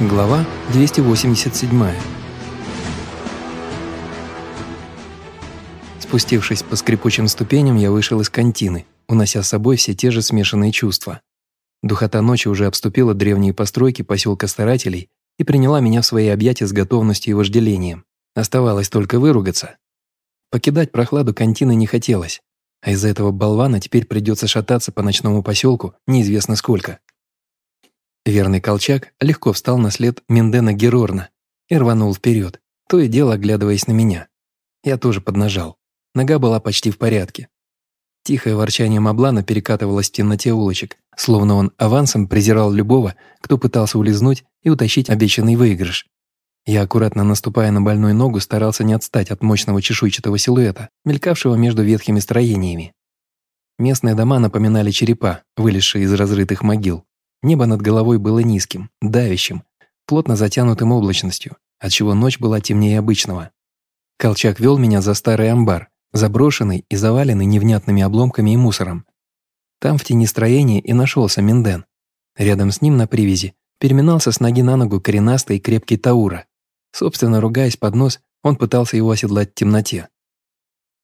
Глава 287. Спустившись по скрипучим ступеням, я вышел из контины, унося с собой все те же смешанные чувства. Духота ночи уже обступила древние постройки поселка старателей и приняла меня в свои объятия с готовностью и вожделением. Оставалось только выругаться. Покидать прохладу контины не хотелось, а из-за этого болвана теперь придется шататься по ночному поселку неизвестно сколько. Верный Колчак легко встал на след Миндена Герорна и рванул вперед, то и дело оглядываясь на меня. Я тоже поднажал. Нога была почти в порядке. Тихое ворчание Маблана перекатывалось в темноте улочек, словно он авансом презирал любого, кто пытался улизнуть и утащить обещанный выигрыш. Я, аккуратно наступая на больную ногу, старался не отстать от мощного чешуйчатого силуэта, мелькавшего между ветхими строениями. Местные дома напоминали черепа, вылезшие из разрытых могил. Небо над головой было низким, давящим, плотно затянутым облачностью, отчего ночь была темнее обычного. Колчак вел меня за старый амбар, заброшенный и заваленный невнятными обломками и мусором. Там в тени строения и нашелся Минден. Рядом с ним на привязи переминался с ноги на ногу коренастый и крепкий Таура. Собственно, ругаясь под нос, он пытался его оседлать в темноте.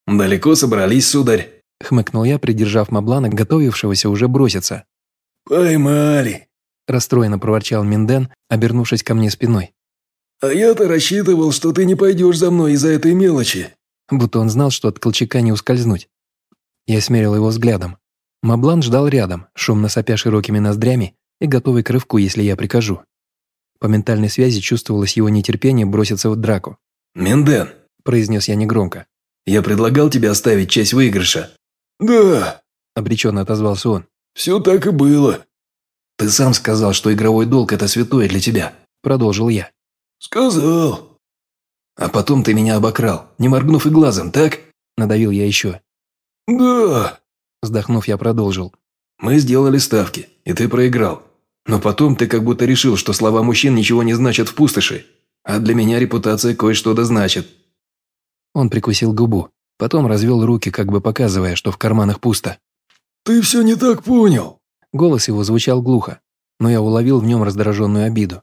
«Далеко собрались, сударь?» — хмыкнул я, придержав Маблана, готовившегося уже броситься. «Поймали!» – расстроенно проворчал Минден, обернувшись ко мне спиной. «А я-то рассчитывал, что ты не пойдешь за мной из-за этой мелочи». Будто он знал, что от Колчака не ускользнуть. Я смерил его взглядом. Маблан ждал рядом, шумно сопя широкими ноздрями и готовый к рывку, если я прикажу. По ментальной связи чувствовалось его нетерпение броситься в драку. «Минден», – произнес я негромко. «Я предлагал тебе оставить часть выигрыша». «Да», – обреченно отозвался он. «Все так и было». «Ты сам сказал, что игровой долг – это святое для тебя», – продолжил я. «Сказал». «А потом ты меня обокрал, не моргнув и глазом, так?» – надавил я еще. «Да», – вздохнув, я продолжил. «Мы сделали ставки, и ты проиграл. Но потом ты как будто решил, что слова мужчин ничего не значат в пустоши, а для меня репутация кое-что да значит». Он прикусил губу, потом развел руки, как бы показывая, что в карманах пусто. «Ты все не так понял!» Голос его звучал глухо, но я уловил в нем раздраженную обиду.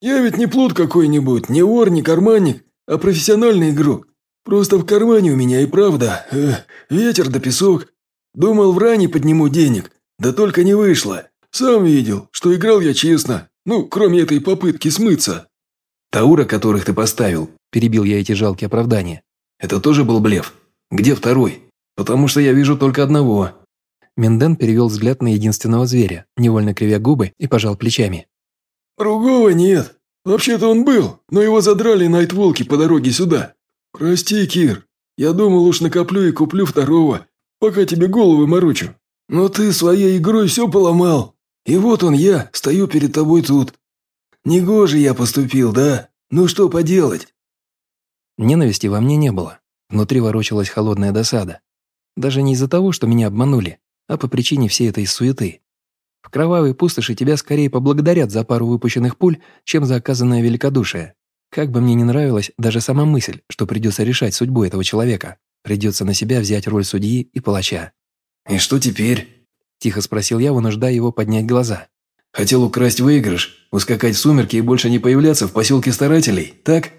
«Я ведь не плут какой-нибудь, не вор, не карманник, а профессиональный игрок. Просто в кармане у меня и правда э, ветер да песок. Думал, в ране подниму денег, да только не вышло. Сам видел, что играл я честно, ну, кроме этой попытки смыться». «Таура, которых ты поставил», – перебил я эти жалкие оправдания. «Это тоже был блеф? Где второй? Потому что я вижу только одного, Минден перевел взгляд на единственного зверя, невольно кривя губы и пожал плечами. «Другого нет. Вообще-то он был, но его задрали найтволки по дороге сюда. Прости, Кир. Я думал, уж накоплю и куплю второго, пока тебе головы морочу. Но ты своей игрой все поломал. И вот он я, стою перед тобой тут. Негоже я поступил, да? Ну что поделать?» Ненависти во мне не было. Внутри ворочалась холодная досада. Даже не из-за того, что меня обманули, а по причине всей этой суеты. В кровавой пустоши тебя скорее поблагодарят за пару выпущенных пуль, чем за оказанное великодушие. Как бы мне не нравилась даже сама мысль, что придется решать судьбу этого человека. Придется на себя взять роль судьи и палача. «И что теперь?» – тихо спросил я, вынуждая его поднять глаза. «Хотел украсть выигрыш, ускакать в сумерки и больше не появляться в поселке старателей, так?»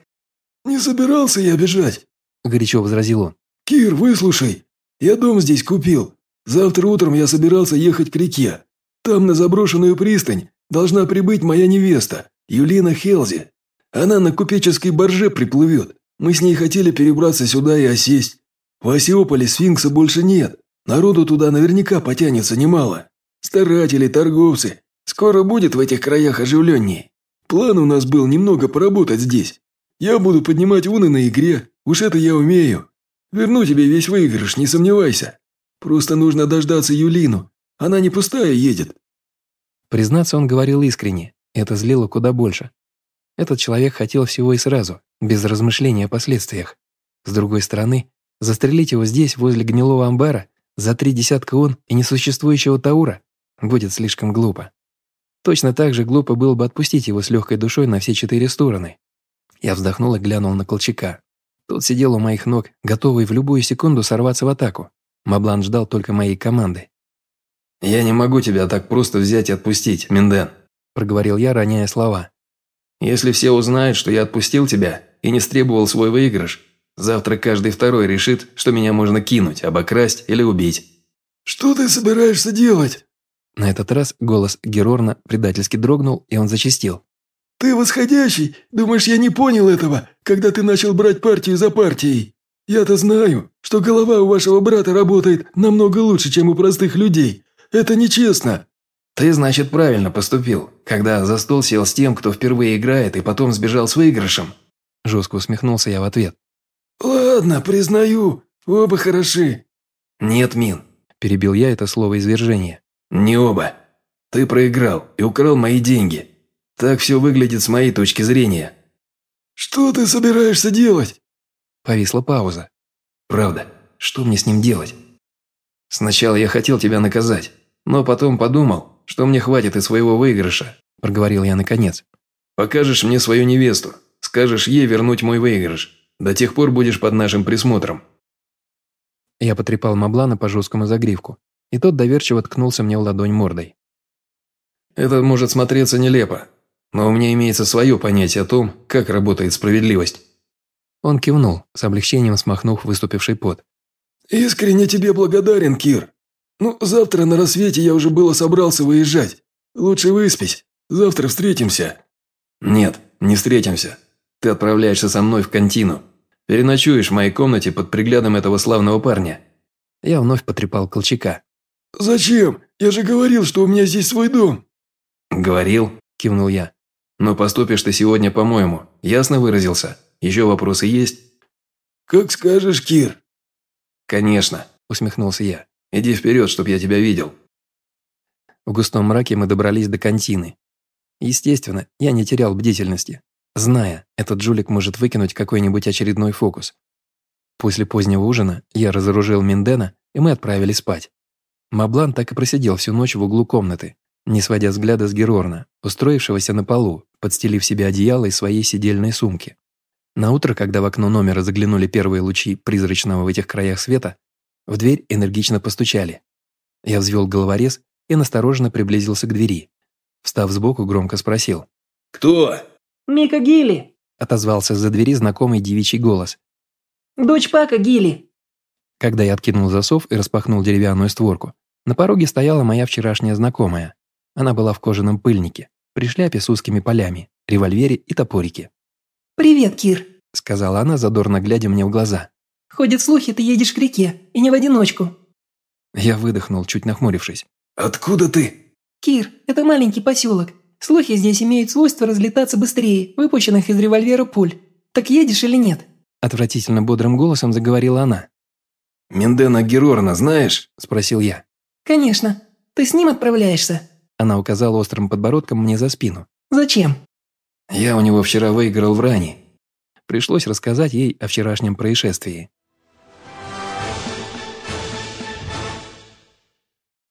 «Не собирался я бежать», – горячо возразил он. «Кир, выслушай, я дом здесь купил, Завтра утром я собирался ехать к реке. Там, на заброшенную пристань, должна прибыть моя невеста, Юлина Хелзи. Она на купеческой барже приплывет. Мы с ней хотели перебраться сюда и осесть. В Осиополе сфинкса больше нет. Народу туда наверняка потянется немало. Старатели, торговцы. Скоро будет в этих краях оживленнее. План у нас был немного поработать здесь. Я буду поднимать уны на игре, уж это я умею. Верну тебе весь выигрыш, не сомневайся. Просто нужно дождаться Юлину. Она не пустая едет». Признаться, он говорил искренне. Это злило куда больше. Этот человек хотел всего и сразу, без размышления о последствиях. С другой стороны, застрелить его здесь, возле гнилого амбара, за три десятка он и несуществующего Таура, будет слишком глупо. Точно так же глупо было бы отпустить его с легкой душой на все четыре стороны. Я вздохнул и глянул на Колчака. Тот сидел у моих ног, готовый в любую секунду сорваться в атаку. Маблан ждал только моей команды. «Я не могу тебя так просто взять и отпустить, Минден», – проговорил я, роняя слова. Если все узнают, что я отпустил тебя и не стребовал свой выигрыш, завтра каждый второй решит, что меня можно кинуть, обокрасть или убить». «Что ты собираешься делать?» На этот раз голос Герорна предательски дрогнул, и он зачастил. «Ты восходящий? Думаешь, я не понял этого, когда ты начал брать партию за партией? Я-то знаю, что голова у вашего брата работает намного лучше, чем у простых людей. Это нечестно». «Ты, значит, правильно поступил, когда за стол сел с тем, кто впервые играет и потом сбежал с выигрышем?» Жестко усмехнулся я в ответ. «Ладно, признаю, оба хороши». «Нет, Мин», – перебил я это слово извержения. «Не оба. Ты проиграл и украл мои деньги. Так все выглядит с моей точки зрения». «Что ты собираешься делать?» Повисла пауза. «Правда, что мне с ним делать?» «Сначала я хотел тебя наказать, но потом подумал, что мне хватит и своего выигрыша», – проговорил я наконец. «Покажешь мне свою невесту, скажешь ей вернуть мой выигрыш. До тех пор будешь под нашим присмотром». Я потрепал Маблана по жесткому загривку, и тот доверчиво ткнулся мне в ладонь мордой. «Это может смотреться нелепо, но у меня имеется свое понятие о том, как работает справедливость». Он кивнул, с облегчением смахнув выступивший пот. «Искренне тебе благодарен, Кир. Ну, завтра на рассвете я уже было собрался выезжать. Лучше выспись. Завтра встретимся». «Нет, не встретимся. Ты отправляешься со мной в контину. Переночуешь в моей комнате под приглядом этого славного парня». Я вновь потрепал Колчака. «Зачем? Я же говорил, что у меня здесь свой дом». «Говорил», – кивнул я. «Но поступишь ты сегодня по-моему. Ясно выразился? Еще вопросы есть?» «Как скажешь, Кир». «Конечно», – усмехнулся я. «Иди вперед, чтоб я тебя видел». В густом мраке мы добрались до контины. Естественно, я не терял бдительности, зная, этот жулик может выкинуть какой-нибудь очередной фокус. После позднего ужина я разоружил Миндена, и мы отправились спать. Маблан так и просидел всю ночь в углу комнаты, не сводя взгляда с Герорна, устроившегося на полу, подстелив себе одеяло из своей сидельной сумки. На утро, когда в окно номера заглянули первые лучи призрачного в этих краях света, в дверь энергично постучали. Я взвел головорез и настороженно приблизился к двери. Встав сбоку, громко спросил. «Кто?» «Мика Гилли», – отозвался за двери знакомый девичий голос. «Дочь Пака Гилли». Когда я откинул засов и распахнул деревянную створку, на пороге стояла моя вчерашняя знакомая. Она была в кожаном пыльнике, при шляпе с узкими полями, револьвере и топорике. «Привет, Кир», – сказала она, задорно глядя мне в глаза. «Ходят слухи, ты едешь к реке, и не в одиночку». Я выдохнул, чуть нахмурившись. «Откуда ты?» «Кир, это маленький поселок. Слухи здесь имеют свойство разлетаться быстрее, выпущенных из револьвера пуль. Так едешь или нет?» Отвратительно бодрым голосом заговорила она. «Миндена Герорна знаешь?» – спросил я. «Конечно. Ты с ним отправляешься?» Она указала острым подбородком мне за спину. «Зачем?» «Я у него вчера выиграл в ране». Пришлось рассказать ей о вчерашнем происшествии.